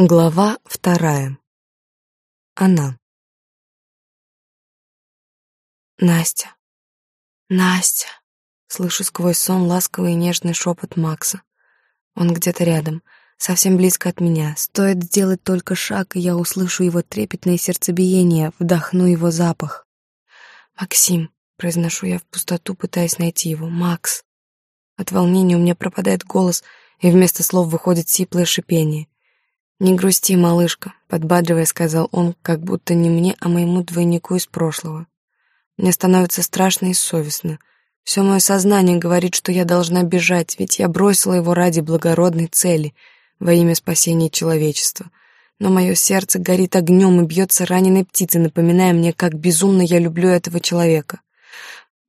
Глава вторая. Она. Настя. Настя. Слышу сквозь сон ласковый и нежный шепот Макса. Он где-то рядом, совсем близко от меня. Стоит сделать только шаг, и я услышу его трепетное сердцебиение, вдохну его запах. «Максим», — произношу я в пустоту, пытаясь найти его. «Макс». От волнения у меня пропадает голос, и вместо слов выходит сиплое шипение — «Не грусти, малышка», — подбадривая, сказал он, как будто не мне, а моему двойнику из прошлого. Мне становится страшно и совестно. Все мое сознание говорит, что я должна бежать, ведь я бросила его ради благородной цели, во имя спасения человечества. Но мое сердце горит огнем и бьется раненой птицей, напоминая мне, как безумно я люблю этого человека.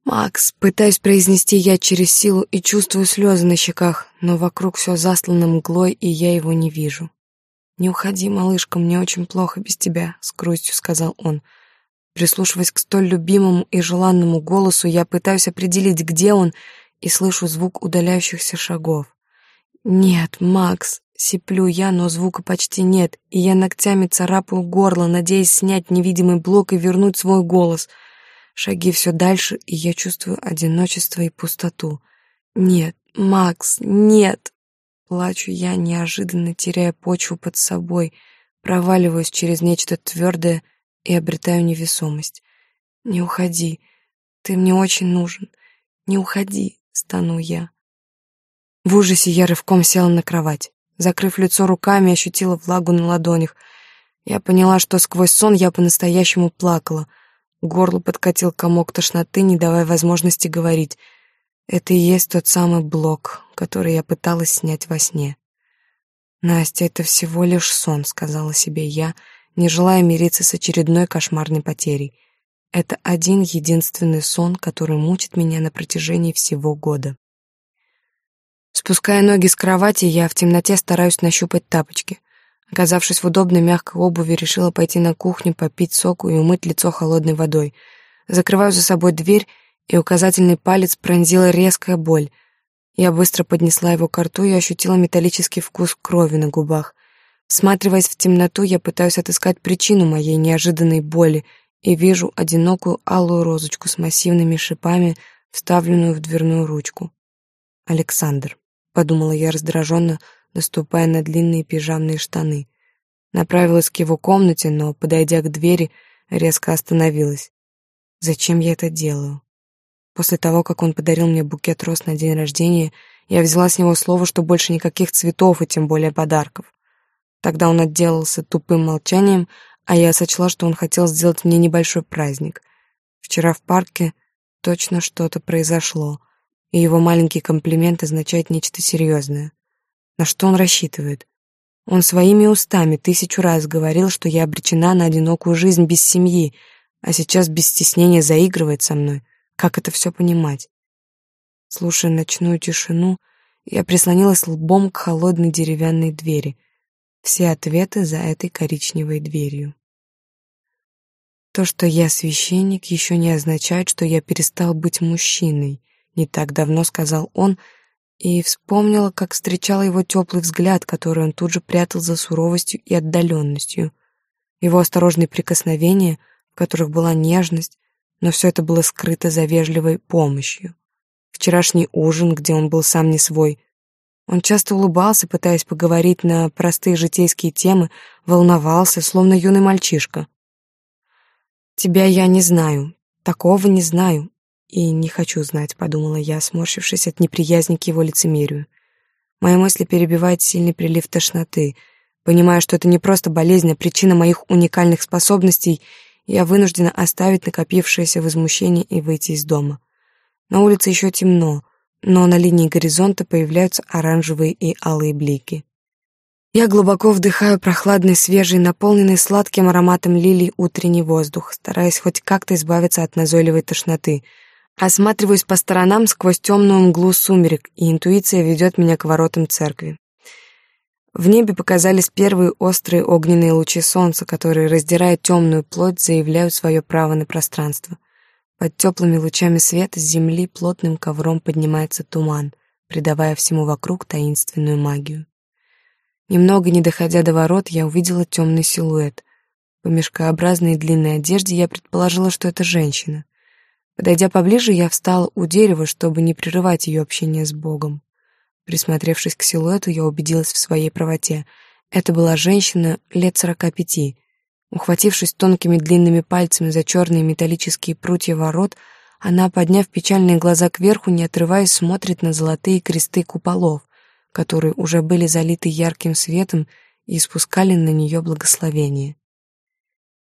«Макс», пытаюсь произнести я через силу и чувствую слезы на щеках, но вокруг все заслано мглой, и я его не вижу. «Не уходи, малышка, мне очень плохо без тебя», — с грустью сказал он. Прислушиваясь к столь любимому и желанному голосу, я пытаюсь определить, где он, и слышу звук удаляющихся шагов. «Нет, Макс», — сиплю я, но звука почти нет, и я ногтями царапаю горло, надеясь снять невидимый блок и вернуть свой голос. Шаги все дальше, и я чувствую одиночество и пустоту. «Нет, Макс, нет!» Плачу я, неожиданно теряя почву под собой, проваливаюсь через нечто твердое и обретаю невесомость. «Не уходи, ты мне очень нужен. Не уходи», — стану я. В ужасе я рывком села на кровать. Закрыв лицо руками, ощутила влагу на ладонях. Я поняла, что сквозь сон я по-настоящему плакала. Горло подкатил комок тошноты, не давая возможности говорить — это и есть тот самый блок, который я пыталась снять во сне. «Настя, это всего лишь сон», — сказала себе я, не желая мириться с очередной кошмарной потерей. Это один единственный сон, который мучит меня на протяжении всего года. Спуская ноги с кровати, я в темноте стараюсь нащупать тапочки. Оказавшись в удобной мягкой обуви, решила пойти на кухню, попить соку и умыть лицо холодной водой. Закрываю за собой дверь и указательный палец пронзила резкая боль. Я быстро поднесла его к рту и ощутила металлический вкус крови на губах. Всматриваясь в темноту, я пытаюсь отыскать причину моей неожиданной боли и вижу одинокую алую розочку с массивными шипами, вставленную в дверную ручку. «Александр», — подумала я раздраженно, наступая на длинные пижамные штаны. Направилась к его комнате, но, подойдя к двери, резко остановилась. Зачем я это делаю? После того, как он подарил мне букет роз на день рождения, я взяла с него слово, что больше никаких цветов и тем более подарков. Тогда он отделался тупым молчанием, а я сочла, что он хотел сделать мне небольшой праздник. Вчера в парке точно что-то произошло, и его маленький комплимент означает нечто серьезное. На что он рассчитывает? Он своими устами тысячу раз говорил, что я обречена на одинокую жизнь без семьи, а сейчас без стеснения заигрывает со мной. Как это все понимать? Слушая ночную тишину, я прислонилась лбом к холодной деревянной двери. Все ответы за этой коричневой дверью. То, что я священник, еще не означает, что я перестал быть мужчиной, не так давно сказал он, и вспомнила, как встречала его теплый взгляд, который он тут же прятал за суровостью и отдаленностью. Его осторожные прикосновения, в которых была нежность, но все это было скрыто за вежливой помощью. Вчерашний ужин, где он был сам не свой. Он часто улыбался, пытаясь поговорить на простые житейские темы, волновался, словно юный мальчишка. «Тебя я не знаю, такого не знаю, и не хочу знать», — подумала я, сморщившись от неприязни к его лицемерию. Мои мысли перебивает сильный прилив тошноты, понимая, что это не просто болезнь, а причина моих уникальных способностей — я вынуждена оставить накопившееся возмущение и выйти из дома. На улице еще темно, но на линии горизонта появляются оранжевые и алые блики. Я глубоко вдыхаю прохладный, свежий, наполненный сладким ароматом лилий утренний воздух, стараясь хоть как-то избавиться от назойливой тошноты. Осматриваюсь по сторонам сквозь темную мглу сумерек, и интуиция ведет меня к воротам церкви. В небе показались первые острые огненные лучи солнца, которые, раздирая темную плоть, заявляют свое право на пространство. Под теплыми лучами света с земли плотным ковром поднимается туман, придавая всему вокруг таинственную магию. Немного не доходя до ворот, я увидела темный силуэт. По мешкообразной длинной одежде я предположила, что это женщина. Подойдя поближе, я встала у дерева, чтобы не прерывать ее общение с Богом. Присмотревшись к силуэту, я убедилась в своей правоте. Это была женщина лет сорока пяти. Ухватившись тонкими длинными пальцами за черные металлические прутья ворот, она, подняв печальные глаза кверху, не отрываясь, смотрит на золотые кресты куполов, которые уже были залиты ярким светом и испускали на нее благословение.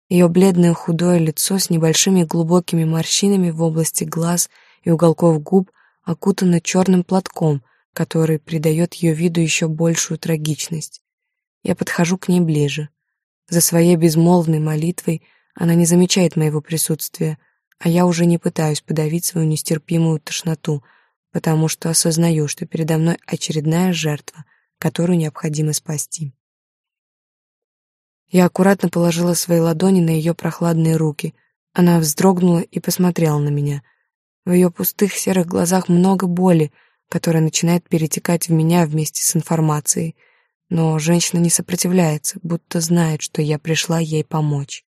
Ее бледное худое лицо с небольшими глубокими морщинами в области глаз и уголков губ окутано черным платком, который придает ее виду еще большую трагичность. Я подхожу к ней ближе. За своей безмолвной молитвой она не замечает моего присутствия, а я уже не пытаюсь подавить свою нестерпимую тошноту, потому что осознаю, что передо мной очередная жертва, которую необходимо спасти. Я аккуратно положила свои ладони на ее прохладные руки. Она вздрогнула и посмотрела на меня. В ее пустых серых глазах много боли, которая начинает перетекать в меня вместе с информацией. Но женщина не сопротивляется, будто знает, что я пришла ей помочь.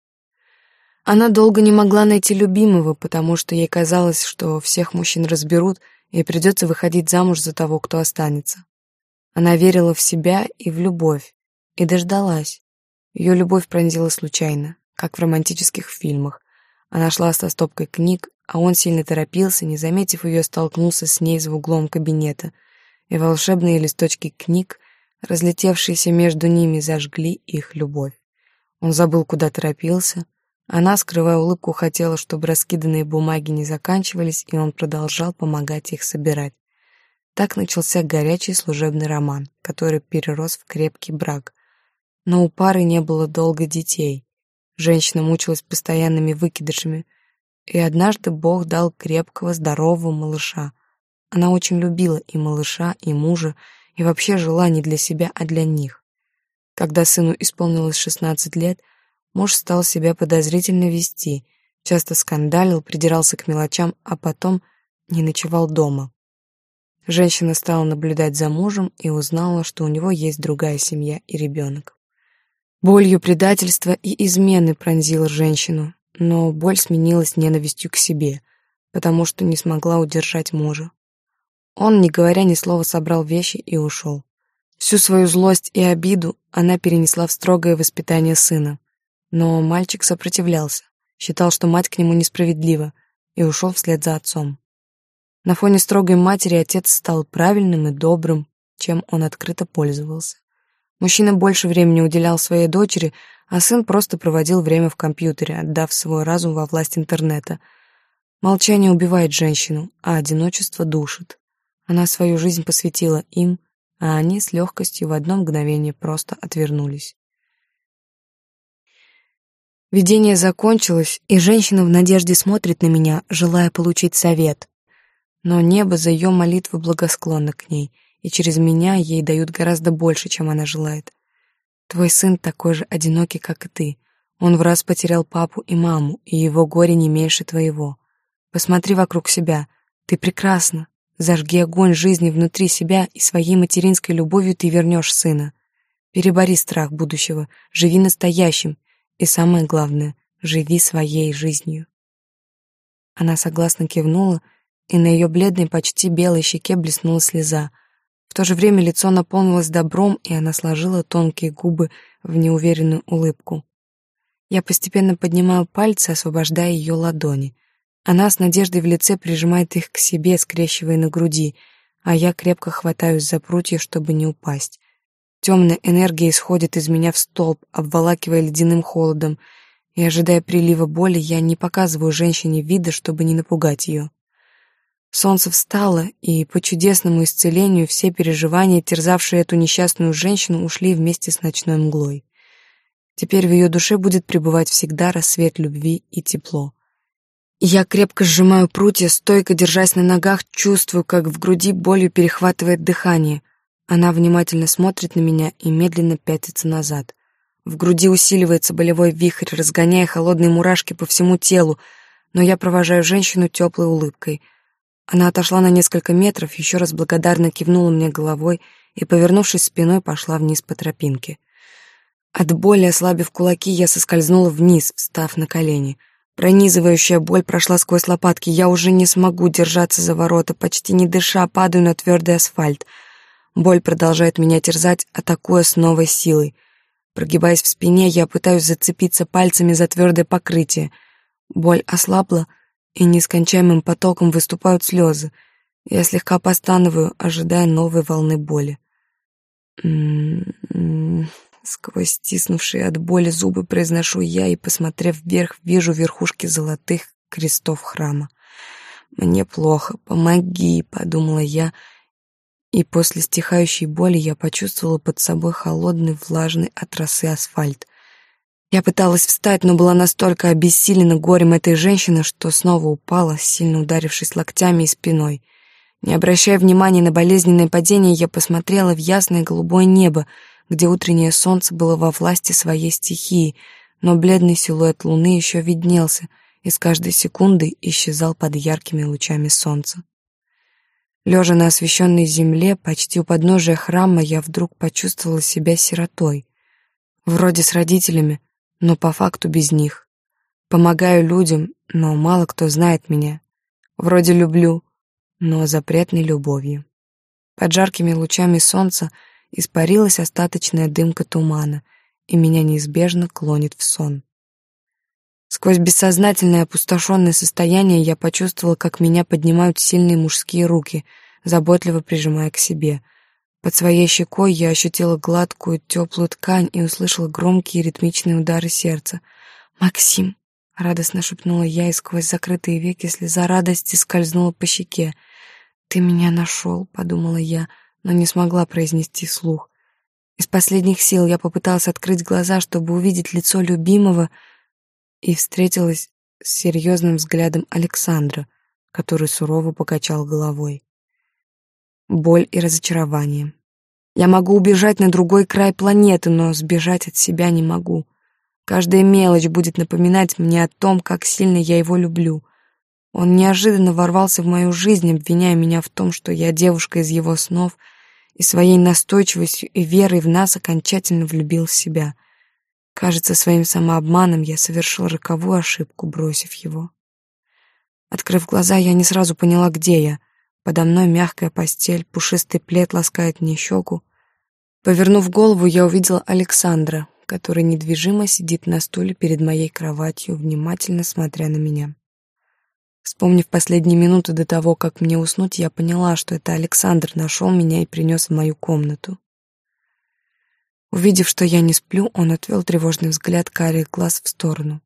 Она долго не могла найти любимого, потому что ей казалось, что всех мужчин разберут, и придется выходить замуж за того, кто останется. Она верила в себя и в любовь, и дождалась. Ее любовь пронзила случайно, как в романтических фильмах. Она шла со стопкой книг, а он сильно торопился, не заметив ее, столкнулся с ней за углом кабинета, и волшебные листочки книг, разлетевшиеся между ними, зажгли их любовь. Он забыл, куда торопился. Она, скрывая улыбку, хотела, чтобы раскиданные бумаги не заканчивались, и он продолжал помогать их собирать. Так начался горячий служебный роман, который перерос в крепкий брак, но у пары не было долго детей. Женщина мучилась постоянными выкидышами, и однажды Бог дал крепкого, здорового малыша. Она очень любила и малыша, и мужа, и вообще жила не для себя, а для них. Когда сыну исполнилось 16 лет, муж стал себя подозрительно вести, часто скандалил, придирался к мелочам, а потом не ночевал дома. Женщина стала наблюдать за мужем и узнала, что у него есть другая семья и ребенок. Болью предательства и измены пронзила женщину, но боль сменилась ненавистью к себе, потому что не смогла удержать мужа. Он, не говоря ни слова, собрал вещи и ушел. Всю свою злость и обиду она перенесла в строгое воспитание сына. Но мальчик сопротивлялся, считал, что мать к нему несправедлива, и ушел вслед за отцом. На фоне строгой матери отец стал правильным и добрым, чем он открыто пользовался. Мужчина больше времени уделял своей дочери, а сын просто проводил время в компьютере, отдав свой разум во власть интернета. Молчание убивает женщину, а одиночество душит. Она свою жизнь посвятила им, а они с легкостью в одно мгновение просто отвернулись. Видение закончилось, и женщина в надежде смотрит на меня, желая получить совет. Но небо за ее молитвы благосклонно к ней — и через меня ей дают гораздо больше, чем она желает. Твой сын такой же одинокий, как и ты. Он в раз потерял папу и маму, и его горе не меньше твоего. Посмотри вокруг себя. Ты прекрасна. Зажги огонь жизни внутри себя, и своей материнской любовью ты вернешь сына. Перебори страх будущего, живи настоящим, и самое главное, живи своей жизнью. Она согласно кивнула, и на ее бледной, почти белой щеке блеснула слеза — в то же время лицо наполнилось добром, и она сложила тонкие губы в неуверенную улыбку. Я постепенно поднимаю пальцы, освобождая ее ладони. Она с надеждой в лице прижимает их к себе, скрещивая на груди, а я крепко хватаюсь за прутья, чтобы не упасть. Темная энергия исходит из меня в столб, обволакивая ледяным холодом, и, ожидая прилива боли, я не показываю женщине вида, чтобы не напугать ее. Солнце встало, и по чудесному исцелению все переживания, терзавшие эту несчастную женщину, ушли вместе с ночной мглой. Теперь в ее душе будет пребывать всегда рассвет любви и тепло. Я крепко сжимаю прутья, стойко держась на ногах, чувствую, как в груди болью перехватывает дыхание. Она внимательно смотрит на меня и медленно пятится назад. В груди усиливается болевой вихрь, разгоняя холодные мурашки по всему телу, но я провожаю женщину теплой улыбкой — она отошла на несколько метров, еще раз благодарно кивнула мне головой и, повернувшись спиной, пошла вниз по тропинке. От боли, ослабив кулаки, я соскользнула вниз, встав на колени. Пронизывающая боль прошла сквозь лопатки. Я уже не смогу держаться за ворота, почти не дыша, падаю на твердый асфальт. Боль продолжает меня терзать, атакуя с новой силой. Прогибаясь в спине, я пытаюсь зацепиться пальцами за твердое покрытие. Боль ослабла, и нескончаемым потоком выступают слезы. Я слегка постановую, ожидая новой волны боли. М-м-м. Сквозь стиснувшие от боли зубы произношу я и, посмотрев вверх, вижу верхушки золотых крестов храма. «Мне плохо, помоги», — подумала я, и после стихающей боли я почувствовала под собой холодный, влажный от росы асфальт. Я пыталась встать, но была настолько обессилена горем этой женщины, что снова упала, сильно ударившись локтями и спиной. Не обращая внимания на болезненное падение, я посмотрела в ясное голубое небо, где утреннее солнце было во власти своей стихии, но бледный силуэт луны еще виднелся и с каждой секунды исчезал под яркими лучами солнца. Лежа на освещенной земле, почти у подножия храма, я вдруг почувствовала себя сиротой. Вроде с родителями, но по факту без них. Помогаю людям, но мало кто знает меня. Вроде люблю, но запретной любовью. Под жаркими лучами солнца испарилась остаточная дымка тумана, и меня неизбежно клонит в сон. Сквозь бессознательное опустошенное состояние я почувствовала, как меня поднимают сильные мужские руки, заботливо прижимая к себе. Под своей щекой я ощутила гладкую, теплую ткань и услышала громкие ритмичные удары сердца. «Максим!» — радостно шепнула я, и сквозь закрытые веки слеза радости скользнула по щеке. «Ты меня нашел», — подумала я, — но не смогла произнести слух. Из последних сил я попыталась открыть глаза, чтобы увидеть лицо любимого, и встретилась с серьезным взглядом Александра, который сурово покачал головой. Боль и разочарование. Я могу убежать на другой край планеты, но сбежать от себя не могу. Каждая мелочь будет напоминать мне о том, как сильно я его люблю. Он неожиданно ворвался в мою жизнь, обвиняя меня в том, что я девушка из его снов, и своей настойчивостью и верой в нас окончательно влюбил в себя. Кажется, своим самообманом я совершил роковую ошибку, бросив его. Открыв глаза, я не сразу поняла, где я. Подо мной мягкая постель, пушистый плед ласкает мне щеку. Повернув голову, я увидела Александра, который недвижимо сидит на стуле перед моей кроватью, внимательно смотря на меня. Вспомнив последние минуты до того, как мне уснуть, я поняла, что это Александр нашел меня и принес в мою комнату. Увидев, что я не сплю, он отвел тревожный взгляд карих глаз в сторону.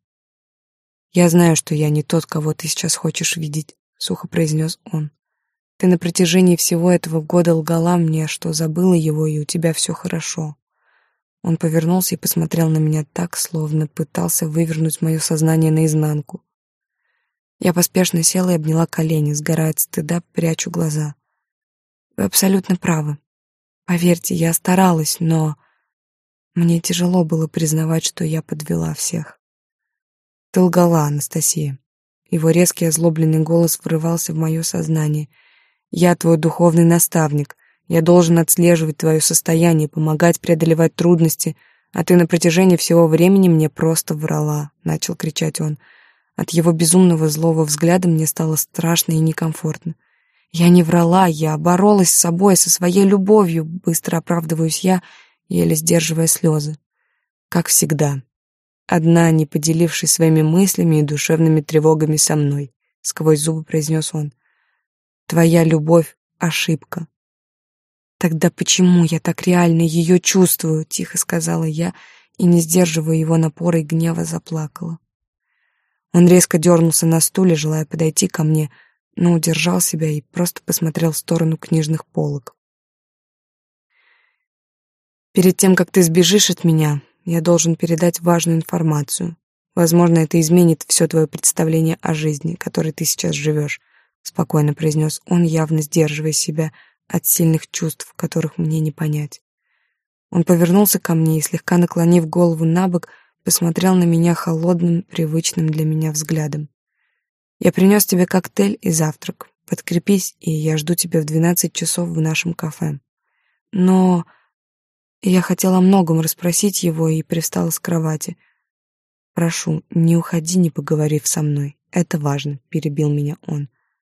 «Я знаю, что я не тот, кого ты сейчас хочешь видеть», — сухо произнес он. «Ты на протяжении всего этого года лгала мне, что забыла его, и у тебя все хорошо». Он повернулся и посмотрел на меня так, словно пытался вывернуть мое сознание наизнанку. Я поспешно села и обняла колени, сгорая от стыда, прячу глаза. Вы абсолютно правы. Поверьте, я старалась, но мне тяжело было признавать, что я подвела всех. Ты лгала, Анастасия. Его резкий озлобленный голос врывался в мое сознание. Я твой духовный наставник. Я должен отслеживать твое состояние, помогать преодолевать трудности, а ты на протяжении всего времени мне просто врала, начал кричать он. От его безумного злого взгляда мне стало страшно и некомфортно. Я не врала, я боролась с собой, со своей любовью, быстро оправдываюсь я, еле сдерживая слезы. Как всегда. Одна, не поделившись своими мыслями и душевными тревогами со мной, сквозь зубы произнес он. Твоя любовь — ошибка. Тогда почему я так реально ее чувствую, тихо сказала я и, не сдерживая его напора и гнева, заплакала. Он резко дернулся на стуле, желая подойти ко мне, но удержал себя и просто посмотрел в сторону книжных полок. «Перед тем, как ты сбежишь от меня, я должен передать важную информацию. Возможно, это изменит все твое представление о жизни, которой ты сейчас живешь», — спокойно произнес он, явно сдерживая себя от сильных чувств, которых мне не понять. Он повернулся ко мне и, слегка наклонив голову на бок, посмотрел на меня холодным, привычным для меня взглядом. «Я принес тебе коктейль и завтрак. Подкрепись, и я жду тебя в двенадцать часов в нашем кафе. но я хотела о многом расспросить его и привстала с кровати. «Прошу, не уходи, не поговорив со мной. Это важно», — перебил меня он.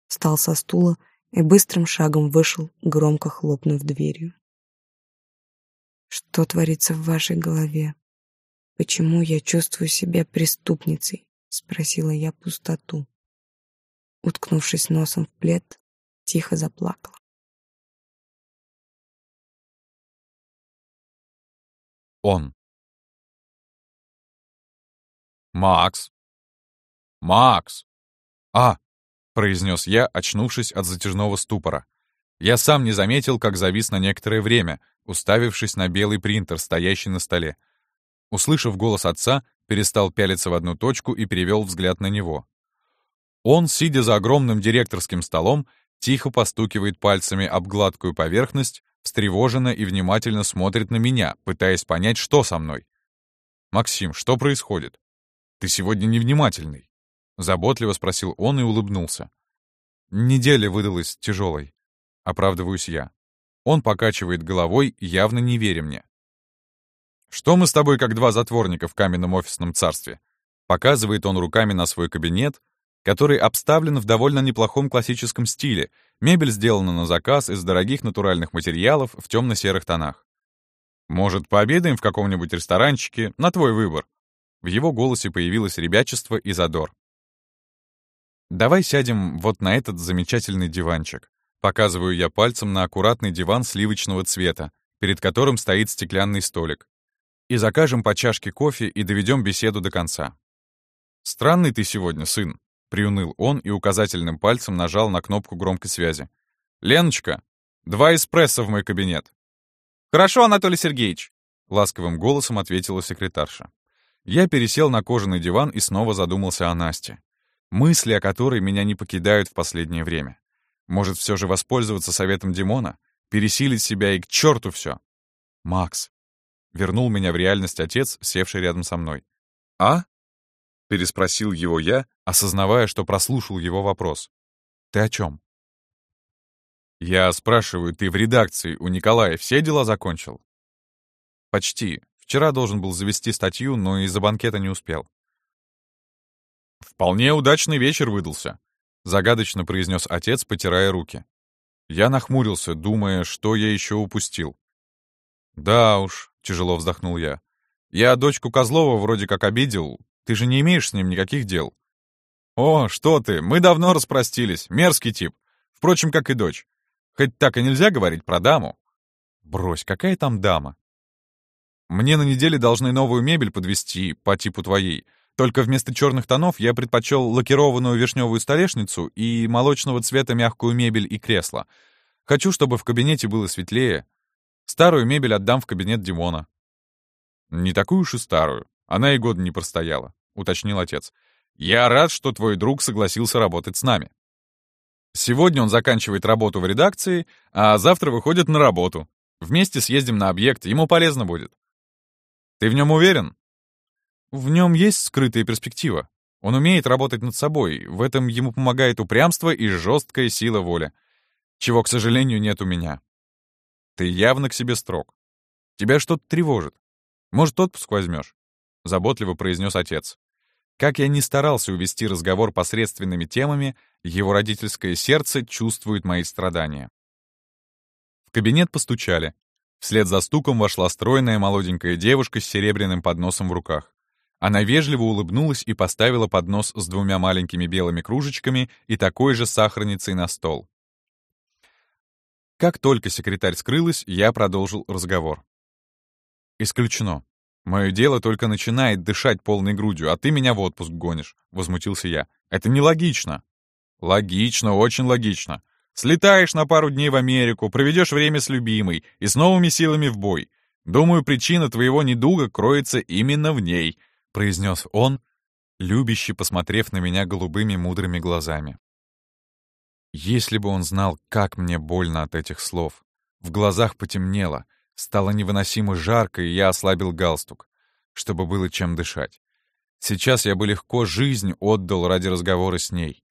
Встал со стула и быстрым шагом вышел, громко хлопнув дверью. «Что творится в вашей голове? Почему я чувствую себя преступницей?» — спросила я пустоту. Уткнувшись носом в плед, тихо заплакала. Он. «Макс! Макс! А!» — произнес я, очнувшись от затяжного ступора. Я сам не заметил, как завис на некоторое время, уставившись на белый принтер, стоящий на столе. Услышав голос отца, перестал пялиться в одну точку и перевел взгляд на него. Он, сидя за огромным директорским столом, тихо постукивает пальцами об гладкую поверхность, встревоженно и внимательно смотрит на меня, пытаясь понять, что со мной. «Максим, что происходит? Ты сегодня невнимательный?» Заботливо спросил он и улыбнулся. «Неделя выдалась тяжелой», — оправдываюсь я. Он покачивает головой, явно не веря мне. «Что мы с тобой, как два затворника в каменном офисном царстве?» Показывает он руками на свой кабинет, который обставлен в довольно неплохом классическом стиле. Мебель сделана на заказ из дорогих натуральных материалов в темно-серых тонах. «Может, пообедаем в каком-нибудь ресторанчике? На твой выбор». В его голосе появилось ребячество и задор. «Давай сядем вот на этот замечательный диванчик». Показываю я пальцем на аккуратный диван сливочного цвета, перед которым стоит стеклянный столик. И закажем по чашке кофе и доведем беседу до конца. «Странный ты сегодня, сын», Приуныл он и указательным пальцем нажал на кнопку громкой связи. «Леночка, два эспрессо в мой кабинет». «Хорошо, Анатолий Сергеевич», — ласковым голосом ответила секретарша. Я пересел на кожаный диван и снова задумался о Насте. Мысли о которой меня не покидают в последнее время. Может, все же воспользоваться советом Димона? Пересилить себя и к черту все? Макс. Вернул меня в реальность отец, севший рядом со мной. «А?» — переспросил его я, осознавая, что прослушал его вопрос. «Ты о чем?» «Я спрашиваю, ты в редакции у Николая все дела закончил?» «Почти. Вчера должен был завести статью, но из-за банкета не успел». «Вполне удачный вечер выдался», — загадочно произнес отец, потирая руки. Я нахмурился, думая, что я еще упустил. «Да уж», — тяжело вздохнул я. «Я дочку Козлова вроде как обидел, ты же не имеешь с ним никаких дел. О, что ты, мы давно распростились, мерзкий тип. Впрочем, как и дочь. Хоть так и нельзя говорить про даму. Брось, какая там дама? Мне на неделе должны новую мебель подвести по типу твоей. Только вместо черных тонов я предпочел лакированную вишневую столешницу и молочного цвета мягкую мебель и кресло. Хочу, чтобы в кабинете было светлее. Старую мебель отдам в кабинет Димона. Не такую уж и старую. Она и года не простояла, — уточнил отец. «Я рад, что твой друг согласился работать с нами. Сегодня он заканчивает работу в редакции, а завтра выходит на работу. Вместе съездим на объект, ему полезно будет. Ты в нем уверен? В нем есть скрытая перспектива. Он умеет работать над собой, в этом ему помогает упрямство и жесткая сила воли, чего, к сожалению, нет у меня. Ты явно к себе строг. Тебя что-то тревожит. Может, отпуск возьмешь? — заботливо произнес отец. Как я ни старался увести разговор посредственными темами, его родительское сердце чувствует мои страдания. В кабинет постучали. Вслед за стуком вошла стройная молоденькая девушка с серебряным подносом в руках. Она вежливо улыбнулась и поставила поднос с двумя маленькими белыми кружечками и такой же сахарницей на стол. Как только секретарь скрылась, я продолжил разговор. «Исключено. «Мое дело только начинает дышать полной грудью, а ты меня в отпуск гонишь», — возмутился я. «Это нелогично». «Логично, очень логично. Слетаешь на пару дней в Америку, проведешь время с любимой и с новыми силами в бой. Думаю, причина твоего недуга кроется именно в ней», — произнес он, любяще посмотрев на меня голубыми мудрыми глазами. Если бы он знал, как мне больно от этих слов. В глазах потемнело — Стало невыносимо жарко, и я ослабил галстук, чтобы было чем дышать. Сейчас я бы легко жизнь отдал ради разговора с ней.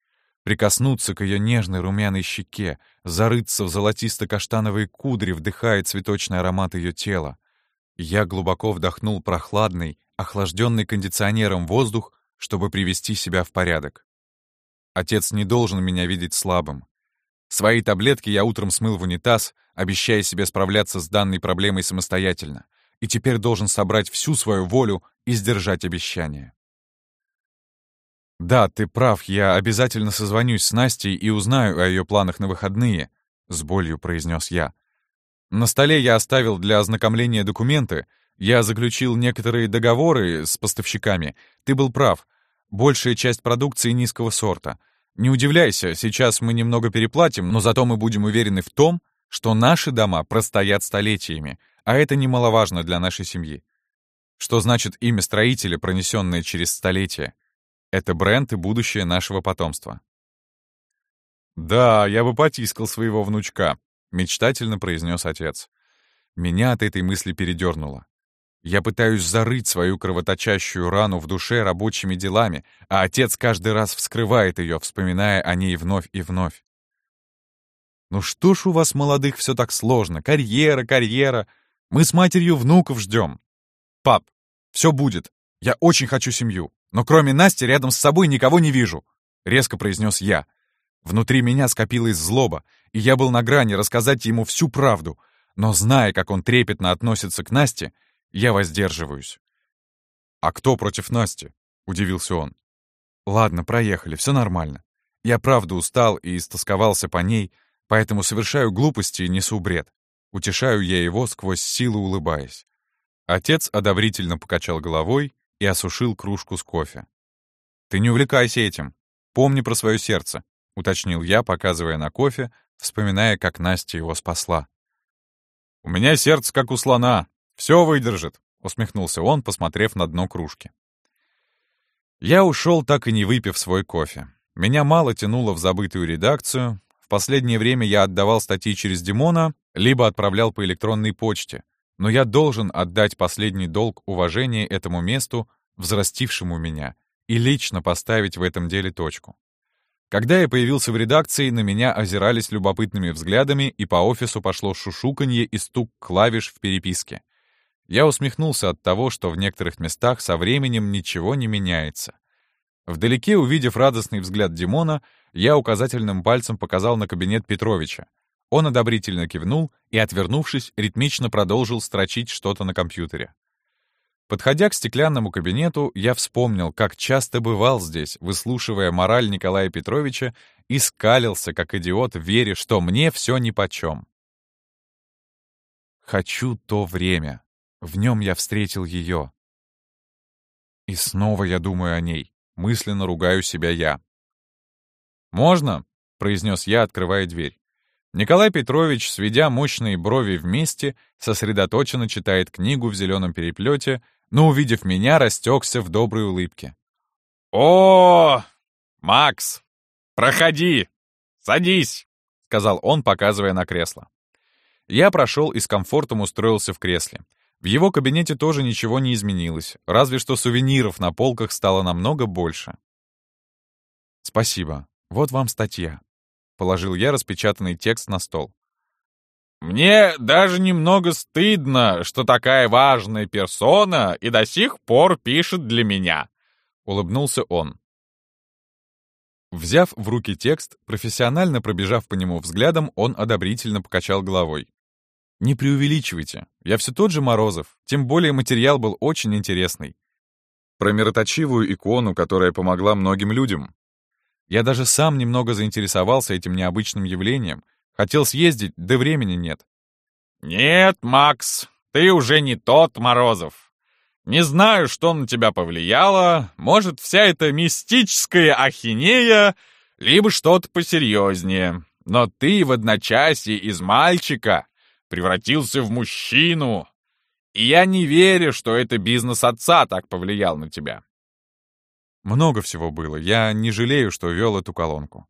прикоснуться к ее нежной румяной щеке, зарыться в золотисто-каштановые кудри, вдыхая цветочный аромат ее тела. Я глубоко вдохнул прохладный, охлажденный кондиционером воздух, чтобы привести себя в порядок. Отец не должен меня видеть слабым. Свои таблетки я утром смыл в унитаз, обещая себе справляться с данной проблемой самостоятельно, и теперь должен собрать всю свою волю и сдержать обещание. «Да, ты прав, я обязательно созвонюсь с Настей и узнаю о ее планах на выходные», — с болью произнес я. «На столе я оставил для ознакомления документы, я заключил некоторые договоры с поставщиками. Ты был прав, большая часть продукции низкого сорта. Не удивляйся, сейчас мы немного переплатим, но зато мы будем уверены в том, что наши дома простоят столетиями, а это немаловажно для нашей семьи. Что значит имя строителя, пронесенное через столетия? Это бренд и будущее нашего потомства. «Да, я бы потискал своего внучка», — мечтательно произнес отец. Меня от этой мысли передернуло. Я пытаюсь зарыть свою кровоточащую рану в душе рабочими делами, а отец каждый раз вскрывает ее, вспоминая о ней вновь и вновь. «Ну что ж у вас, молодых, все так сложно? Карьера, карьера. Мы с матерью внуков ждем. Пап, все будет. Я очень хочу семью. Но кроме Насти рядом с собой никого не вижу», — резко произнес я. Внутри меня скопилась злоба, и я был на грани рассказать ему всю правду, но, зная, как он трепетно относится к Насте, я воздерживаюсь. «А кто против Насти?» — удивился он. «Ладно, проехали, все нормально. Я правда устал и истосковался по ней, поэтому совершаю глупости и несу бред. Утешаю я его, сквозь силу улыбаясь. Отец одобрительно покачал головой и осушил кружку с кофе. «Ты не увлекайся этим. Помни про свое сердце», — уточнил я, показывая на кофе, вспоминая, как Настя его спасла. «У меня сердце как у слона», «Все выдержит», — усмехнулся он, посмотрев на дно кружки. Я ушел, так и не выпив свой кофе. Меня мало тянуло в забытую редакцию. В последнее время я отдавал статьи через Димона, либо отправлял по электронной почте. Но я должен отдать последний долг уважения этому месту, взрастившему меня, и лично поставить в этом деле точку. Когда я появился в редакции, на меня озирались любопытными взглядами, и по офису пошло шушуканье и стук клавиш в переписке — я усмехнулся от того, что в некоторых местах со временем ничего не меняется. Вдалеке, увидев радостный взгляд Димона, я указательным пальцем показал на кабинет Петровича. Он одобрительно кивнул и, отвернувшись, ритмично продолжил строчить что-то на компьютере. Подходя к стеклянному кабинету, я вспомнил, как часто бывал здесь, выслушивая мораль Николая Петровича, и скалился, как идиот, веря, что мне все нипочем. Хочу то время. В нем я встретил ее. И снова я думаю о ней. Мысленно ругаю себя я. «Можно?» — произнес я, открывая дверь. Николай Петрович, сведя мощные брови вместе, сосредоточенно читает книгу в зеленом переплете, но, увидев меня, растекся в доброй улыбке. «О, Макс, проходи, садись!» — сказал он, показывая на кресло. Я прошел и с комфортом устроился в кресле. В его кабинете тоже ничего не изменилось, разве что сувениров на полках стало намного больше. «Спасибо. Вот вам статья», — положил я распечатанный текст на стол. «Мне даже немного стыдно, что такая важная персона и до сих пор пишет для меня», — улыбнулся он. Взяв в руки текст, профессионально пробежав по нему взглядом, он одобрительно покачал головой. Не преувеличивайте. Я все тот же Морозов, тем более материал был очень интересный. Про мироточивую икону, которая помогла многим людям. Я даже сам немного заинтересовался этим необычным явлением. Хотел съездить, да времени нет. «Нет, Макс, ты уже не тот Морозов. Не знаю, что на тебя повлияло. Может, вся эта мистическая ахинея, либо что-то посерьезнее. Но ты в одночасье из мальчика превратился в мужчину. И я не верю, что это бизнес отца так повлиял на тебя. Много всего было. Я не жалею, что вел эту колонку.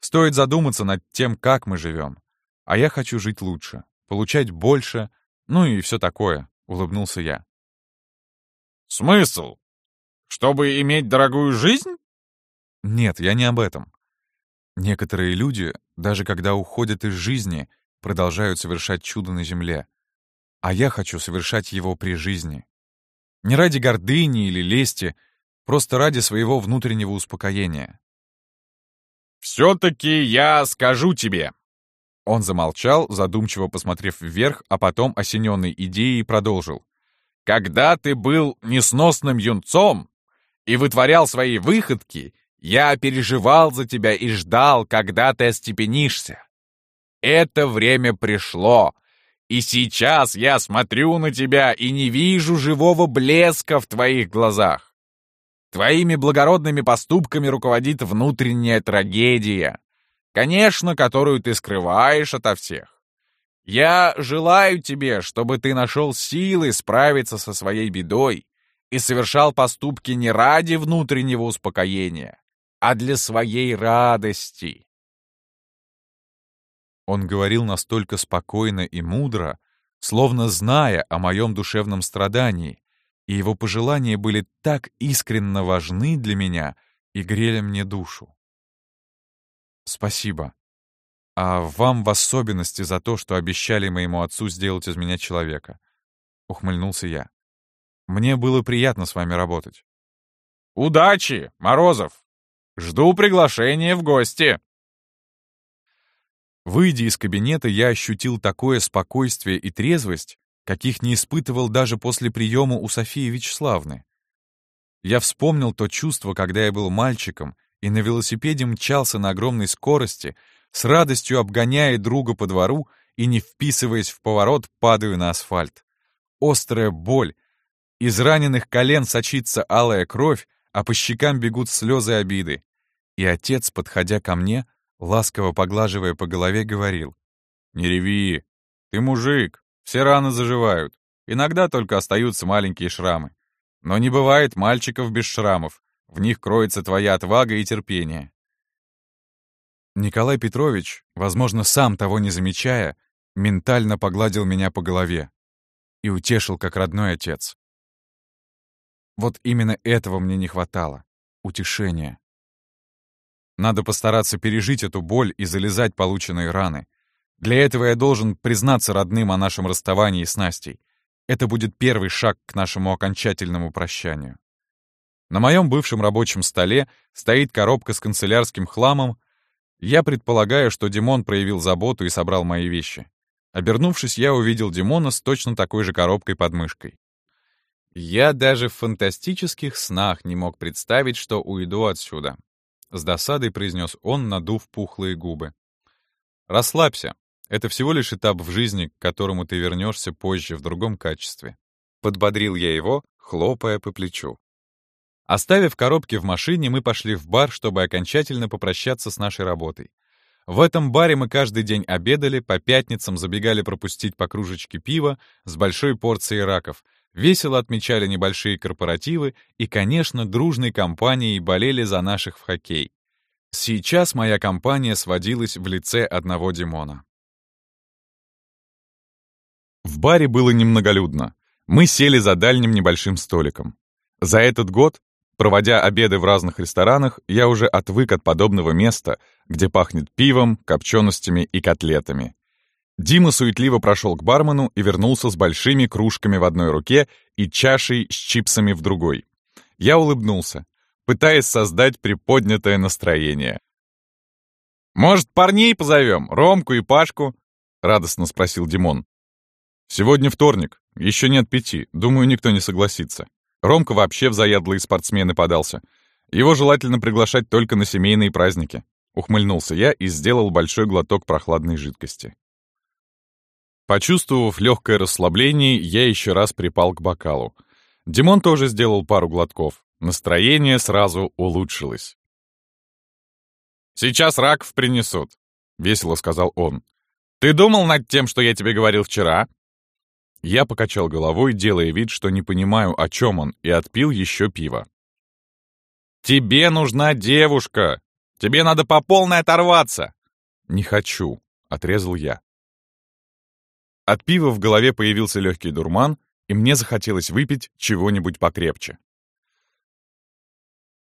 Стоит задуматься над тем, как мы живем. А я хочу жить лучше, получать больше, ну и все такое, — улыбнулся я. Смысл? Чтобы иметь дорогую жизнь? Нет, я не об этом. Некоторые люди, даже когда уходят из жизни, продолжают совершать чудо на земле. А я хочу совершать его при жизни. Не ради гордыни или лести, просто ради своего внутреннего успокоения. «Все-таки я скажу тебе!» Он замолчал, задумчиво посмотрев вверх, а потом, осененной идеей, продолжил. «Когда ты был несносным юнцом и вытворял свои выходки, я переживал за тебя и ждал, когда ты остепенишься. Это время пришло, и сейчас я смотрю на тебя и не вижу живого блеска в твоих глазах. Твоими благородными поступками руководит внутренняя трагедия, конечно, которую ты скрываешь ото всех. Я желаю тебе, чтобы ты нашел силы справиться со своей бедой и совершал поступки не ради внутреннего успокоения, а для своей радости. Он говорил настолько спокойно и мудро, словно зная о моем душевном страдании, и его пожелания были так искренне важны для меня и грели мне душу. Спасибо. А вам в особенности за то, что обещали моему отцу сделать из меня человека. Ухмыльнулся я. Мне было приятно с вами работать. Удачи, Морозов! Жду приглашения в гости. Выйдя из кабинета, я ощутил такое спокойствие и трезвость, каких не испытывал даже после приема у Софии Вячеславны. Я вспомнил то чувство, когда я был мальчиком и на велосипеде мчался на огромной скорости, с радостью обгоняя друга по двору и, не вписываясь в поворот, падаю на асфальт. Острая боль. Из раненых колен сочится алая кровь, а по щекам бегут слезы обиды. И отец, подходя ко мне, ласково поглаживая по голове, говорил. «Не реви, ты мужик, все раны заживают. Иногда только остаются маленькие шрамы. Но не бывает мальчиков без шрамов. В них кроется твоя отвага и терпение. Николай Петрович, возможно, сам того не замечая, ментально погладил меня по голове и утешил, как родной отец. Вот именно этого мне не хватало — утешения. Надо постараться пережить эту боль и залезать полученные раны, для этого я должен признаться родным о нашем расставании с Настей. Это будет первый шаг к нашему окончательному прощанию. На моем бывшем рабочем столе стоит коробка с канцелярским хламом. Я предполагаю, что Димон проявил заботу и собрал мои вещи. Обернувшись, я увидел Димона с точно такой же коробкой под мышкой. Я даже в фантастических снах не мог представить, что уйду отсюда. С досадой произнес он, надув пухлые губы. «Расслабься. Это всего лишь этап в жизни, к которому ты вернешься позже в другом качестве. Подбодрил я его, хлопая по плечу. Оставив коробки в машине, мы пошли в бар, чтобы окончательно попрощаться с нашей работой. В этом баре мы каждый день обедали, по пятницам забегали пропустить по кружечке пива с большой порцией раков, весело отмечали небольшие корпоративы и, конечно, дружной компанией болели за наших в хоккей. Сейчас моя компания сводилась в лице одного Димона. В баре было немноголюдно. Мы сели за дальним небольшим столиком. За этот год, проводя обеды в разных ресторанах, я уже отвык от подобного места, где пахнет пивом, копченостями и котлетами. Дима суетливо прошел к бармену и вернулся с большими кружками в одной руке и чашей с чипсами в другой. Я улыбнулся, пытаясь создать приподнятое настроение. «Может, парней позовем? Ромку и Пашку?» — радостно спросил Димон. Сегодня вторник, еще нет пяти, думаю, никто не согласится. Ромка вообще в заядлые спортсмены подался. Его желательно приглашать только на семейные праздники. Ухмыльнулся я и сделал большой глоток прохладной жидкости. Почувствовав легкое расслабление, я еще раз припал к бокалу. Димон тоже сделал пару глотков. Настроение сразу улучшилось. «Сейчас раков принесут», — весело сказал он. «Ты думал над тем, что я тебе говорил вчера?» Я покачал головой, делая вид, что не понимаю, о чем он, и отпил еще пиво. «Тебе нужна девушка! Тебе надо по полной оторваться!» «Не хочу», — отрезал я. От пива в голове появился легкий дурман, и мне захотелось выпить чего-нибудь покрепче.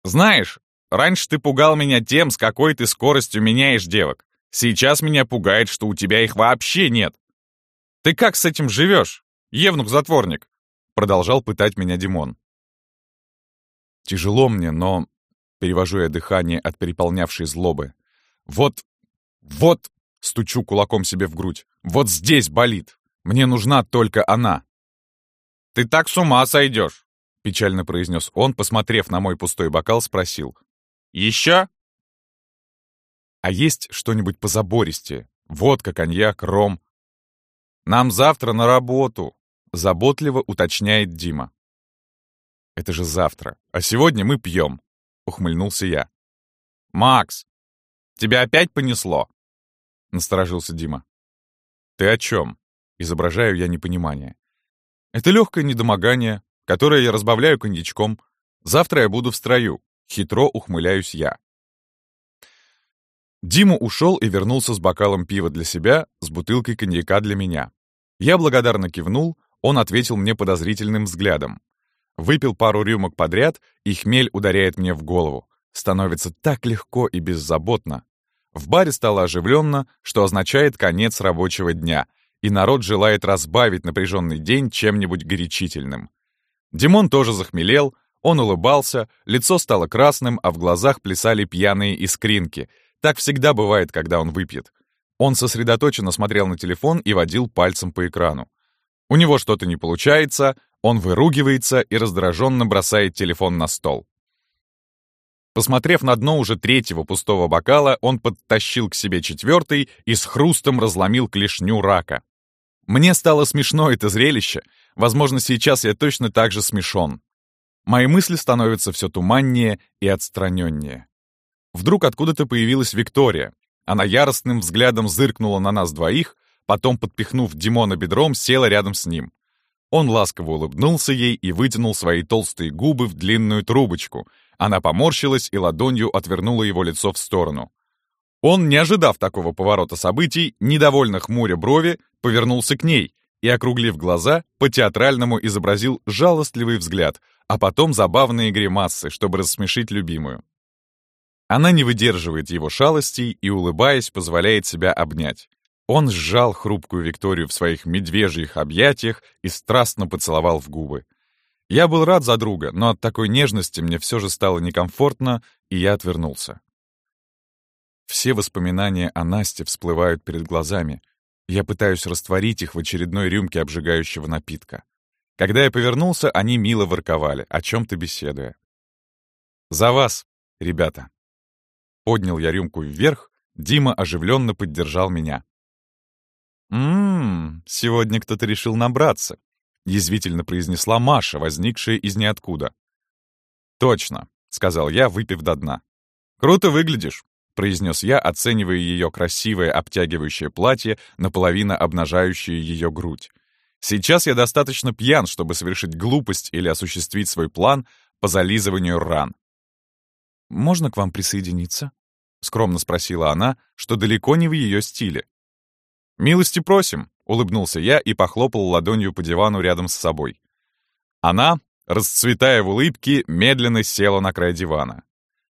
«Знаешь, раньше ты пугал меня тем, с какой ты скоростью меняешь девок. Сейчас меня пугает, что у тебя их вообще нет. Ты как с этим живешь, евнух-затворник?» Продолжал пытать меня Димон. Тяжело мне, но... Перевожу я дыхание от переполнявшей злобы. Вот... Вот... Стучу кулаком себе в грудь. Вот здесь болит. Мне нужна только она. «Ты так с ума сойдешь!» — печально произнес он, посмотрев на мой пустой бокал, спросил. «Еще?» «А есть что-нибудь позабористее? Водка, коньяк, ром?» «Нам завтра на работу», — заботливо уточняет Дима. «Это же завтра, а сегодня мы пьем», — ухмыльнулся я. «Макс, тебя опять понесло?» — насторожился Дима. «Ты о чем?» — изображаю я непонимание. «Это легкое недомогание, которое я разбавляю коньячком. Завтра я буду в строю», — хитро ухмыляюсь я. Дима ушел и вернулся с бокалом пива для себя, с бутылкой коньяка для меня. Я благодарно кивнул, он ответил мне подозрительным взглядом. Выпил пару рюмок подряд, и хмель ударяет мне в голову. Становится так легко и беззаботно. В баре стало оживленно, что означает конец рабочего дня, и народ желает разбавить напряженный день чем-нибудь горячительным. Димон тоже захмелел, он улыбался, лицо стало красным, а в глазах плясали пьяные искринки. Так всегда бывает, когда он выпьет. Он сосредоточенно смотрел на телефон и водил пальцем по экрану. У него что-то не получается, он выругивается и раздраженно бросает телефон на стол. Посмотрев на дно уже третьего пустого бокала, он подтащил к себе четвертый и с хрустом разломил клешню рака. Мне стало смешно это зрелище. Возможно, сейчас я точно так же смешон. Мои мысли становятся все туманнее и отстраненнее. Вдруг откуда-то появилась Виктория. Она яростным взглядом зыркнула на нас двоих, потом, подпихнув Димона бедром, села рядом с ним. Он ласково улыбнулся ей и вытянул свои толстые губы в длинную трубочку, она поморщилась и ладонью отвернула его лицо в сторону. Он, не ожидав такого поворота событий, недовольно хмуря брови, повернулся к ней и, округлив глаза, по-театральному изобразил жалостливый взгляд, а потом забавные гримасы, чтобы рассмешить любимую. Она не выдерживает его шалостей и, улыбаясь, позволяет себя обнять. Он сжал хрупкую Викторию в своих медвежьих объятиях и страстно поцеловал в губы. Я был рад за друга, но от такой нежности мне все же стало некомфортно, и я отвернулся. Все воспоминания о Насте всплывают перед глазами. Я пытаюсь растворить их в очередной рюмке обжигающего напитка. Когда я повернулся, они мило ворковали, о чем-то беседуя. «За вас, ребята!» Поднял я рюмку вверх, Дима оживленно поддержал меня. «Ммм, сегодня кто-то решил набраться», — язвительно произнесла Маша, возникшая из ниоткуда. «Точно», — сказал я, выпив до дна. «Круто выглядишь», — произнес я, оценивая ее красивое обтягивающее платье, наполовину обнажающее ее грудь. «Сейчас я достаточно пьян, чтобы совершить глупость или осуществить свой план по зализыванию ран». «Можно к вам присоединиться?» — скромно спросила она, что далеко не в ее стиле. «Милости просим», Улыбнулся я и похлопал ладонью по дивану рядом с собой. Она, расцветая в улыбке, медленно села на край дивана.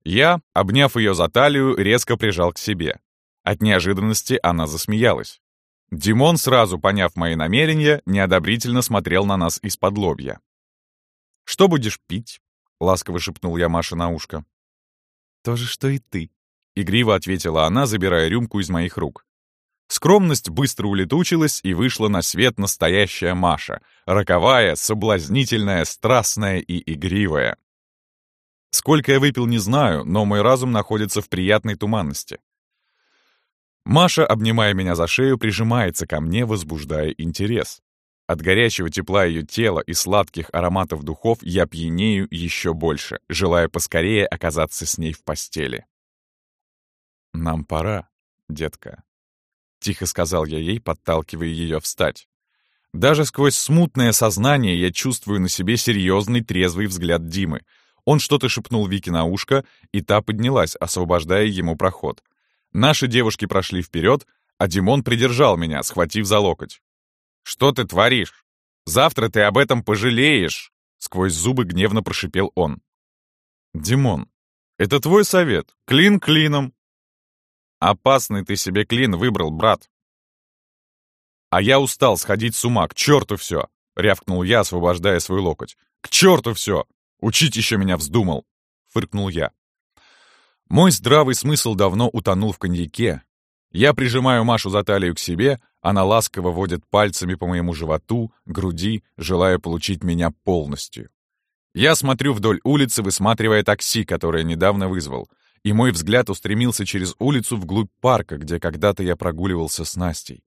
Я, обняв ее за талию, резко прижал к себе. От неожиданности она засмеялась. Димон, сразу поняв мои намерения, неодобрительно смотрел на нас из-под лобья. «Что будешь пить?» — ласково шепнул я Маше на ушко. «То же, что и ты», — игриво ответила она, забирая рюмку из моих рук. Скромность быстро улетучилась, и вышла на свет настоящая Маша, роковая, соблазнительная, страстная и игривая. Сколько я выпил, не знаю, но мой разум находится в приятной туманности. Маша, обнимая меня за шею, прижимается ко мне, возбуждая интерес. От горячего тепла ее тела и сладких ароматов духов я пьянею еще больше, желая поскорее оказаться с ней в постели. «Нам пора, детка», — тихо сказал я ей, подталкивая ее встать. Даже сквозь смутное сознание я чувствую на себе серьезный трезвый взгляд Димы. Он что-то шепнул Вике на ушко, и та поднялась, освобождая ему проход. Наши девушки прошли вперед, а Димон придержал меня, схватив за локоть. «Что ты творишь? Завтра ты об этом пожалеешь!» Сквозь зубы гневно прошипел он. «Димон, Это твой совет. Клин клином. Опасный ты себе клин выбрал, брат. А я устал сходить с ума, к черту все, рявкнул я, освобождая свой локоть. К черту все! Учить еще меня вздумал, фыркнул я. Мой здравый смысл давно утонул в коньяке. Я прижимаю Машу за талию к себе, она ласково водит пальцами по моему животу, груди, желая получить меня полностью. Я смотрю вдоль улицы, высматривая такси, которое недавно вызвал, и мой взгляд устремился через улицу вглубь парка, где когда-то я прогуливался с Настей.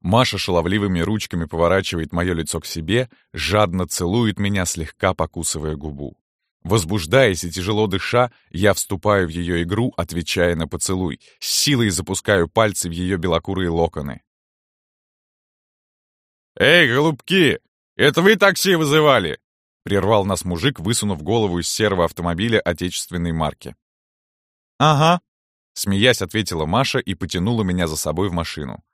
Маша шаловливыми ручками поворачивает мое лицо к себе, жадно целует меня, слегка покусывая губу. Возбуждаясь и тяжело дыша, я вступаю в ее игру, отвечая на поцелуй, с силой запускаю пальцы в ее белокурые локоны. «Эй, голубки, это вы такси вызывали?» — прервал нас мужик, высунув голову из серого автомобиля отечественной марки. «Ага», — смеясь ответила Маша и потянула меня за собой в машину.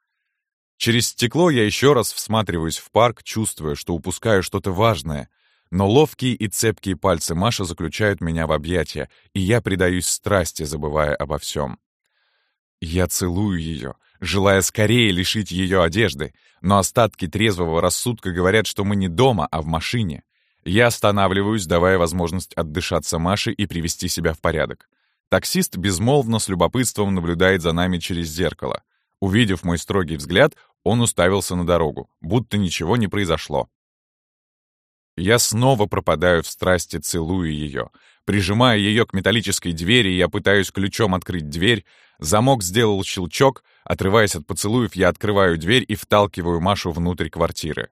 Через стекло я еще раз всматриваюсь в парк, чувствуя, что упускаю что-то важное — но ловкие и цепкие пальцы Маши заключают меня в объятия, и я предаюсь страсти, забывая обо всем. Я целую ее, желая скорее лишить ее одежды, но остатки трезвого рассудка говорят, что мы не дома, а в машине. Я останавливаюсь, давая возможность отдышаться Маше и привести себя в порядок. Таксист безмолвно с любопытством наблюдает за нами через зеркало. Увидев мой строгий взгляд, он уставился на дорогу, будто ничего не произошло. Я снова пропадаю в страсти, целую ее. Прижимая ее к металлической двери, я пытаюсь ключом открыть дверь. Замок сделал щелчок. Отрываясь от поцелуев, я открываю дверь и вталкиваю Машу внутрь квартиры.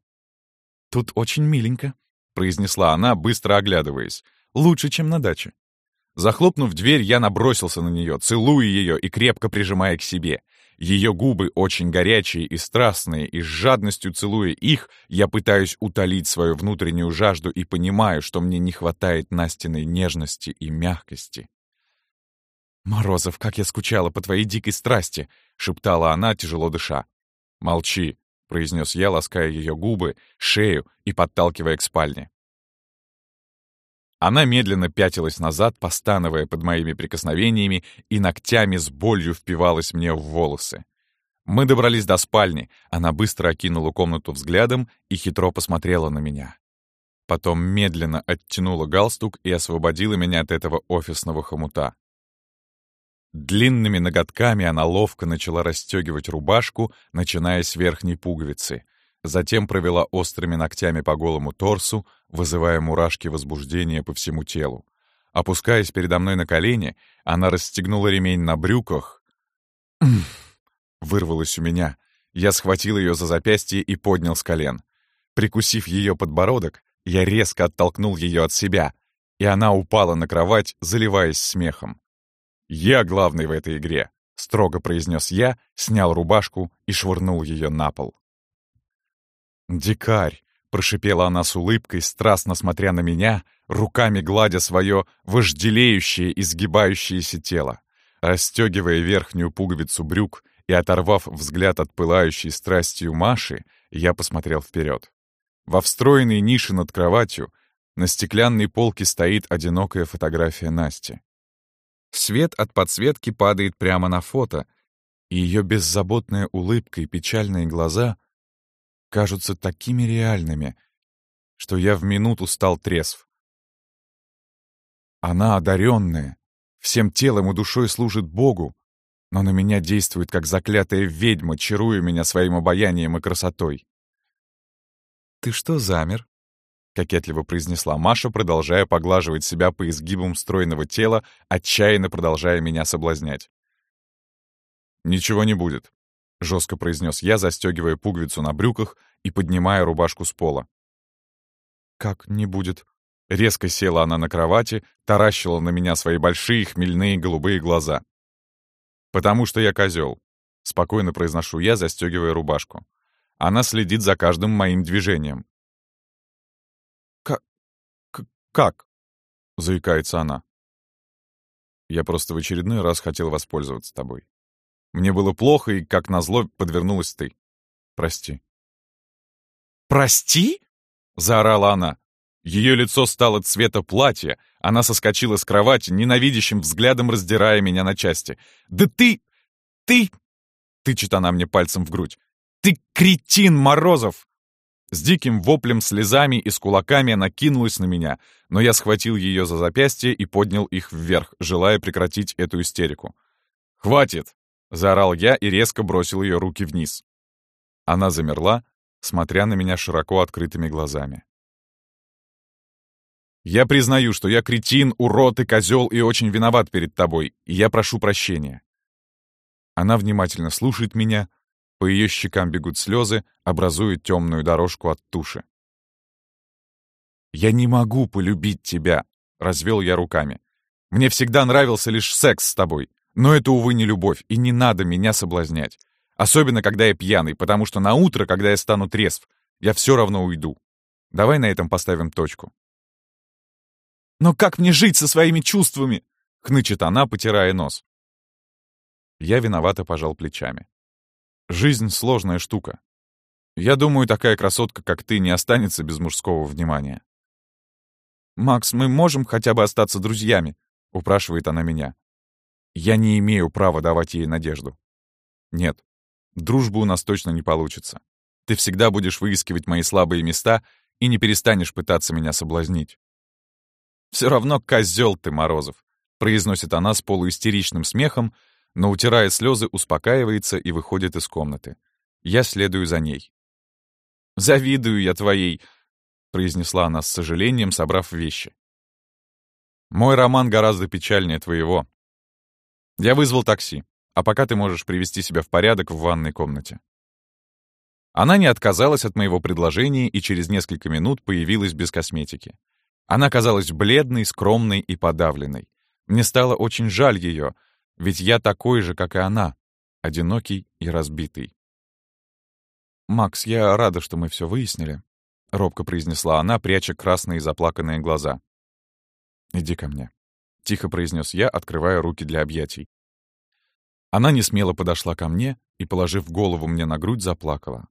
«Тут очень миленько», — произнесла она, быстро оглядываясь. «Лучше, чем на даче». Захлопнув дверь, я набросился на нее, целуя ее и крепко прижимая к себе. Ее губы очень горячие и страстные, и с жадностью целуя их, я пытаюсь утолить свою внутреннюю жажду и понимаю, что мне не хватает Настиной нежности и мягкости. «Морозов, как я скучала по твоей дикой страсти!» — шептала она, тяжело дыша. «Молчи», — произнес я, лаская ее губы, шею и подталкивая к спальне. Она медленно пятилась назад, постановая под моими прикосновениями, и ногтями с болью впивалась мне в волосы. Мы добрались до спальни, она быстро окинула комнату взглядом и хитро посмотрела на меня. Потом медленно оттянула галстук и освободила меня от этого офисного хомута. Длинными ноготками она ловко начала расстегивать рубашку, начиная с верхней пуговицы — затем провела острыми ногтями по голому торсу, вызывая мурашки возбуждения по всему телу. Опускаясь передо мной на колени, она расстегнула ремень на брюках. Вырвалось у меня. Я схватил ее за запястье и поднял с колен. Прикусив ее подбородок, я резко оттолкнул ее от себя, и она упала на кровать, заливаясь смехом. «Я главный в этой игре», — строго произнес я, снял рубашку и швырнул ее на пол. «Дикарь!» — прошипела она с улыбкой, страстно смотря на меня, руками гладя свое вожделеющее, изгибающееся тело. Расстегивая верхнюю пуговицу брюк и оторвав взгляд от пылающей страстью Маши, я посмотрел вперед. Во встроенной нише над кроватью на стеклянной полке стоит одинокая фотография Насти. Свет от подсветки падает прямо на фото, и ее беззаботная улыбка и печальные глаза — кажутся такими реальными, что я в минуту стал трезв. Она одаренная, всем телом и душой служит Богу, но на меня действует как заклятая ведьма, чаруя меня своим обаянием и красотой. «Ты что замер?» — кокетливо произнесла Маша, продолжая поглаживать себя по изгибам стройного тела, отчаянно продолжая меня соблазнять. «Ничего не будет. — жестко произнес я, застегивая пуговицу на брюках и поднимая рубашку с пола. «Как не будет?» Резко села она на кровати, таращила на меня свои большие хмельные голубые глаза. «Потому что я козел», — спокойно произношу я, застегивая рубашку. Она следит за каждым моим движением. «Как? Как?» — заикается она. «Я просто в очередной раз хотел воспользоваться тобой. Мне было плохо, и, как назло, подвернулась ты. Прости». «Прости?» — заорала она. Ее лицо стало цвета платья, она соскочила с кровати, ненавидящим взглядом раздирая меня на части. «Да ты... ты...» — тычет она мне пальцем в грудь. «Ты кретин, Морозов!» С диким воплем, слезами и с кулаками она кинулась на меня, но я схватил ее за запястье и поднял их вверх, желая прекратить эту истерику. «Хватит!» — заорал я и резко бросил ее руки вниз. Она замерла, смотря на меня широко открытыми глазами. «Я признаю, что я кретин, урод и козел и очень виноват перед тобой, и я прошу прощения». Она внимательно слушает меня, по ее щекам бегут слезы, образуя темную дорожку от туши. «Я не могу полюбить тебя», — развел я руками. «Мне всегда нравился лишь секс с тобой, но это, увы, не любовь, и не надо меня соблазнять. Особенно, когда я пьяный, потому что на утро, когда я стану трезв, я все равно уйду. Давай на этом поставим точку». «Но как мне жить со своими чувствами?» — хнычет она, потирая нос. Я виновато пожал плечами. Жизнь — сложная штука. Я думаю, такая красотка, как ты, не останется без мужского внимания. «Макс, мы можем хотя бы остаться друзьями?» — упрашивает она меня. Я не имею права давать ей надежду. Нет, дружбы у нас точно не получится. Ты всегда будешь выискивать мои слабые места и не перестанешь пытаться меня соблазнить. «Все равно козел ты, Морозов», — произносит она с полуистеричным смехом, но, утирая слезы, успокаивается и выходит из комнаты. Я следую за ней. «Завидую я твоей», — произнесла она с сожалением, собрав вещи. «Мой роман гораздо печальнее твоего. Я вызвал такси, а пока ты можешь привести себя в порядок в ванной комнате». Она не отказалась от моего предложения и через несколько минут появилась без косметики. Она казалась бледной, скромной и подавленной. Мне стало очень жаль ее, ведь я такой же, как и она, одинокий и разбитый. «Макс, я рада, что мы все выяснили», — робко произнесла она, пряча красные заплаканные глаза. «Иди ко мне», — тихо произнес я, открывая руки для объятий. Она не смело подошла ко мне и, положив голову мне на грудь, заплакала.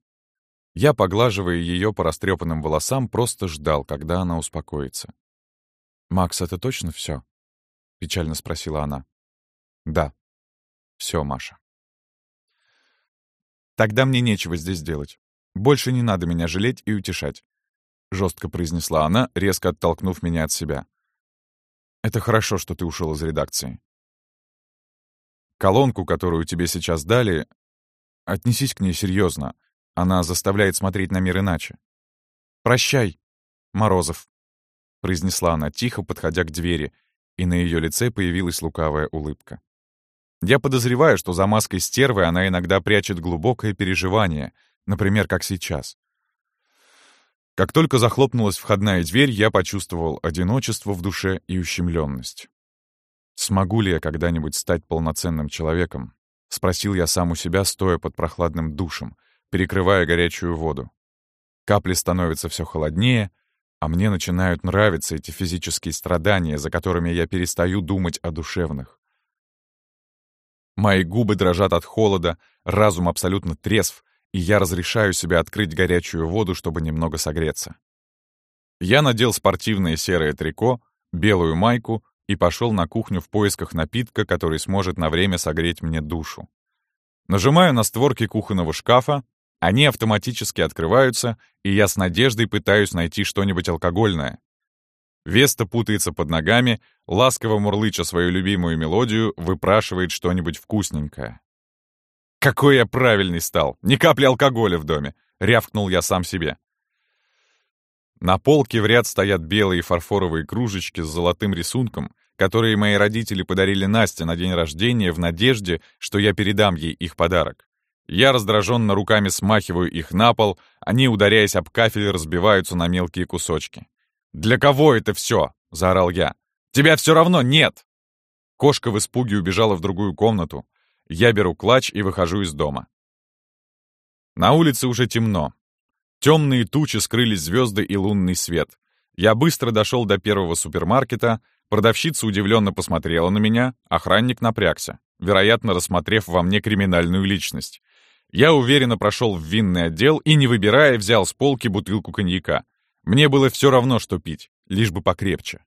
Я, поглаживая ее по растрепанным волосам, просто ждал, когда она успокоится. «Макс, это точно все? печально спросила она. Да. Все, Маша. Тогда мне нечего здесь делать. Больше не надо меня жалеть и утешать. Жестко произнесла она, резко оттолкнув меня от себя. Это хорошо, что ты ушел из редакции. Колонку, которую тебе сейчас дали, отнесись к ней серьезно. Она заставляет смотреть на мир иначе. «Прощай, Морозов», — произнесла она тихо, подходя к двери, и на ее лице появилась лукавая улыбка. Я подозреваю, что за маской стервы она иногда прячет глубокое переживание, например, как сейчас. Как только захлопнулась входная дверь, я почувствовал одиночество в душе и ущемленность. «Смогу ли я когда-нибудь стать полноценным человеком?» — спросил я сам у себя, стоя под прохладным душем, перекрывая горячую воду. Капли становятся все холоднее, а мне начинают нравиться эти физические страдания, за которыми я перестаю думать о душевных. Мои губы дрожат от холода, разум абсолютно трезв, и я разрешаю себе открыть горячую воду, чтобы немного согреться. Я надел спортивное серое трико, белую майку и пошел на кухню в поисках напитка, который сможет на время согреть мне душу. Нажимаю на створки кухонного шкафа, они автоматически открываются, и я с надеждой пытаюсь найти что-нибудь алкогольное. Веста путается под ногами, ласково мурлыча свою любимую мелодию, выпрашивает что-нибудь вкусненькое. «Какой я правильный стал! Ни капли алкоголя в доме!» — рявкнул я сам себе. На полке в ряд стоят белые фарфоровые кружечки с золотым рисунком, которые мои родители подарили Насте на день рождения в надежде, что я передам ей их подарок. Я раздраженно руками смахиваю их на пол, они, ударяясь об кафель, разбиваются на мелкие кусочки. «Для кого это все?» — заорал я. «Тебя все равно нет!» Кошка в испуге убежала в другую комнату. Я беру клатч и выхожу из дома. На улице уже темно. Темные тучи скрылись звезды и лунный свет. Я быстро дошел до первого супермаркета, продавщица удивленно посмотрела на меня, охранник напрягся, вероятно, рассмотрев во мне криминальную личность. Я уверенно прошел в винный отдел и, не выбирая, взял с полки бутылку коньяка. Мне было все равно, что пить, лишь бы покрепче.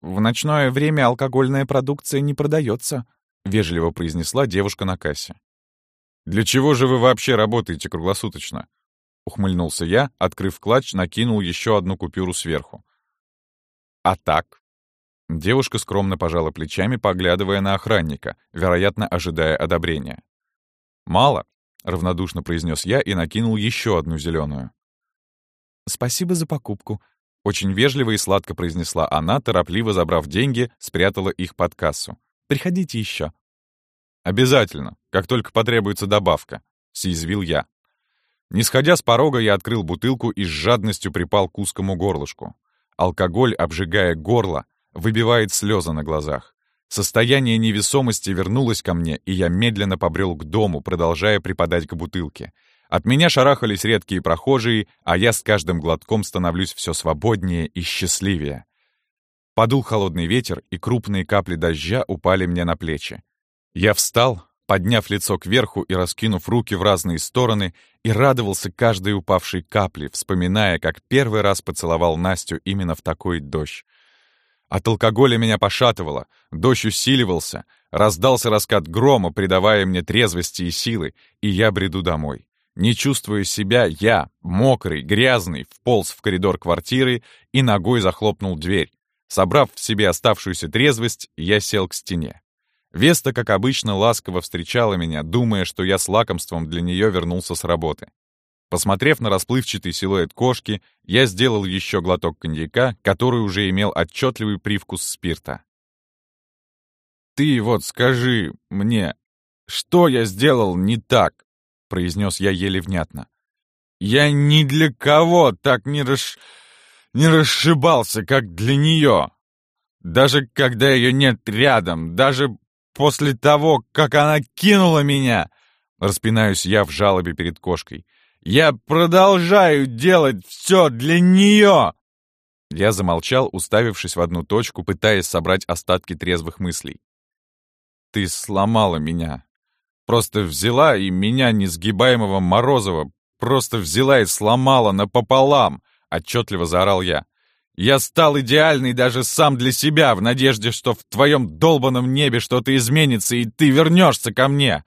«В ночное время алкогольная продукция не продается», — вежливо произнесла девушка на кассе. «Для чего же вы вообще работаете круглосуточно?» Ухмыльнулся я, открыв клатч, накинул еще одну купюру сверху. «А так?» Девушка скромно пожала плечами, поглядывая на охранника, вероятно, ожидая одобрения. «Мало», — равнодушно произнес я и накинул еще одну зеленую. «Спасибо за покупку», — очень вежливо и сладко произнесла она, торопливо забрав деньги, спрятала их под кассу. «Приходите еще». «Обязательно, как только потребуется добавка», — съязвил я. Не сходя с порога, я открыл бутылку и с жадностью припал к узкому горлышку. Алкоголь, обжигая горло, выбивает слезы на глазах. Состояние невесомости вернулось ко мне, и я медленно побрел к дому, продолжая припадать к бутылке. От меня шарахались редкие прохожие, а я с каждым глотком становлюсь все свободнее и счастливее. Подул холодный ветер, и крупные капли дождя упали мне на плечи. Я встал, подняв лицо кверху и раскинув руки в разные стороны, и радовался каждой упавшей капле, вспоминая, как первый раз поцеловал Настю именно в такой дождь. От алкоголя меня пошатывало, дождь усиливался, раздался раскат грома, придавая мне трезвости и силы, и я бреду домой. Не чувствуя себя, я, мокрый, грязный, вполз в коридор квартиры и ногой захлопнул дверь. Собрав в себе оставшуюся трезвость, я сел к стене. Веста, как обычно, ласково встречала меня, думая, что я с лакомством для нее вернулся с работы. Посмотрев на расплывчатый силуэт кошки, я сделал еще глоток коньяка, который уже имел отчетливый привкус спирта. «Ты вот скажи мне, что я сделал не так?» — произнес я еле внятно. «Я ни для кого так не, расш... не расшибался, как для нее. Даже когда ее нет рядом, даже после того, как она кинула меня!» Распинаюсь я в жалобе перед кошкой. Я продолжаю делать все для нее!» Я замолчал, уставившись в одну точку, пытаясь собрать остатки трезвых мыслей. «Ты сломала меня. Просто взяла и меня, несгибаемого Морозова, просто взяла и сломала напополам!» — отчетливо заорал я. «Я стал идеальный даже сам для себя, в надежде, что в твоем долбанном небе что-то изменится, и ты вернешься ко мне.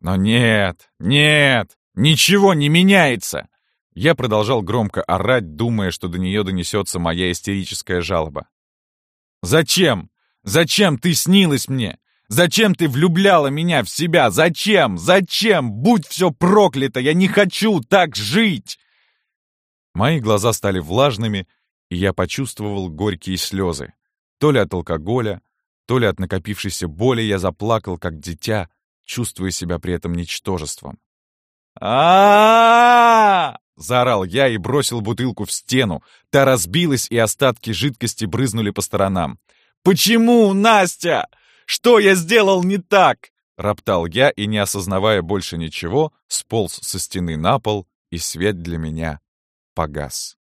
Но нет, нет, Ничего не меняется!» Я продолжал громко орать, думая, что до нее донесется моя истерическая жалоба. «Зачем? Зачем ты снилась мне? Зачем ты влюбляла меня в себя? Зачем? Зачем? Будь все проклято! Я не хочу так жить!» Мои глаза стали влажными, и я почувствовал горькие слезы. То ли от алкоголя, то ли от накопившейся боли я заплакал, как дитя, чувствуя себя при этом ничтожеством а Заорал я и бросил бутылку в стену. Та разбилась, и остатки жидкости брызнули по сторонам. «Почему, Настя? Что я сделал не так?» Роптал я и, не осознавая больше ничего, сполз со стены на пол, и свет для меня погас.